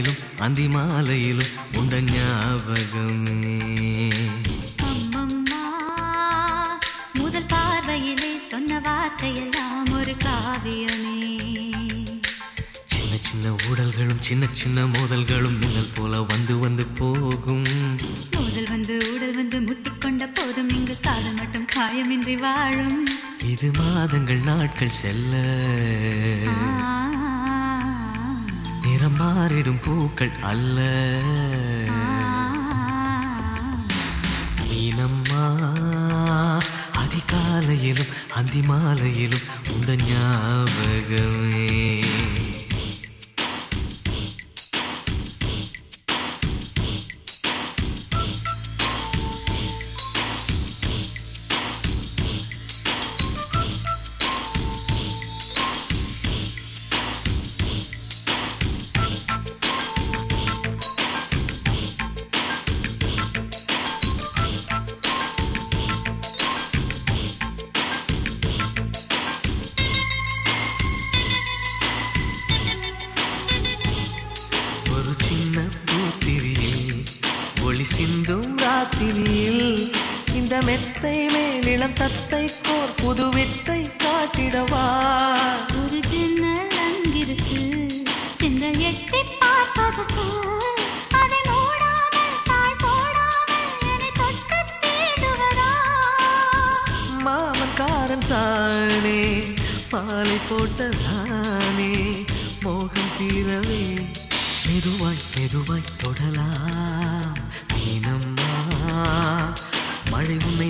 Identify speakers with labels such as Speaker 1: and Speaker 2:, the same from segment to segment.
Speaker 1: அதிகாலையிலும் அந்தி மாலையிலும் உண்ட ஞாபகமே.
Speaker 2: முதல் பார்வையிலே சொன்ன வார்த்தையெல்லாம் ஒரு காவியமே.
Speaker 1: சின்ன சின்ன ஊடல்களும் சின்ன சின்ன மோதல்களும் மின்னல் போல வந்து வந்து போகும்.
Speaker 2: முதல் வந்து உடல் வந்து முட்டிக்கொண்ட போதும் இங்கு காதல் மட்டும் காயமின்றி வாழும்.
Speaker 1: இது மாதங்கள் நாட்கள் செல்ல. நிறம் மாறிடும் பூக்கள் அல்ல. மீனம்மா அதிகாலையிலும் அந்தி மாலையிலும் உந்த ஞாபகமே ஒரு சின்ன பூத்திரியில் ஒளி சிந்தும் ராத்திரியில். இந்த மெத்தை மேலிளம் தத்தை கோர் புது வித்தை காட்டிடவா?
Speaker 2: ஒரு ஜன்னல் அங்கிருக்கு திங்கள் எட்டி பார்ப்பதற்கு
Speaker 1: தானே மாலை போட்ட நானே மோகம் தீரவே மெதுவாய் மெதுவாய் தொடலாம். மீனம்மா மழை உன்னை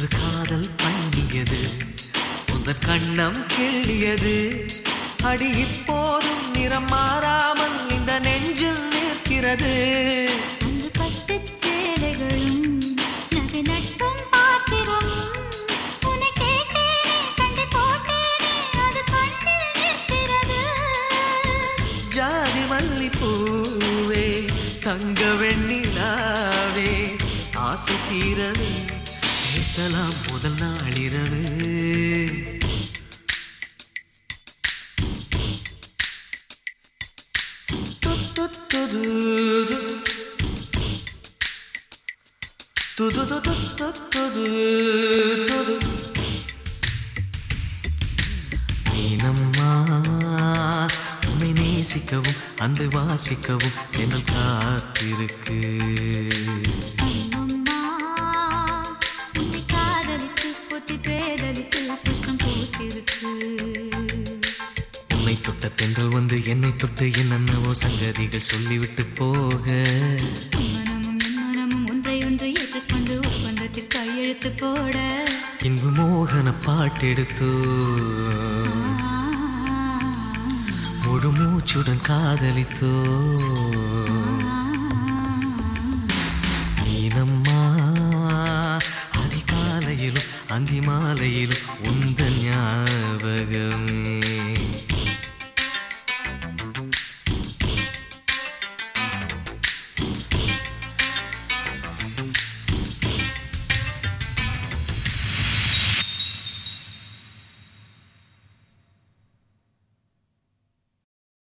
Speaker 1: அன்று காதல் பண்ணியது உந்தன் கண்ணம் கிள்ளியது. அடி இப்போதும் நிறம் மாறாமல் இந்த நெஞ்சில் நிற்கிறது. ஜாதி மல்லி பூவே தங்க வெண்ணிலாவே ஆசை தீரவே. பேசலாம் முதல் நாளிரவு மீனம்மா உன்னை நேசிக்கவும் அந்த வாசிக்கவும் என்னல் காத்திருக்கு தொட்ட பெண்கள் வந்து என்னை தொட்டு என்னென்னவோ சங்கதிகள் சொல்லிவிட்டு போக.
Speaker 2: கையெழுத்து போட.
Speaker 1: இன்பு மோகன பாட்டெடுத்தோ முழு மூச்சுடன் காதலித்தோ. மீனம்மா அதிகாலையிலும் அந்தி மாலையிலும் உந்த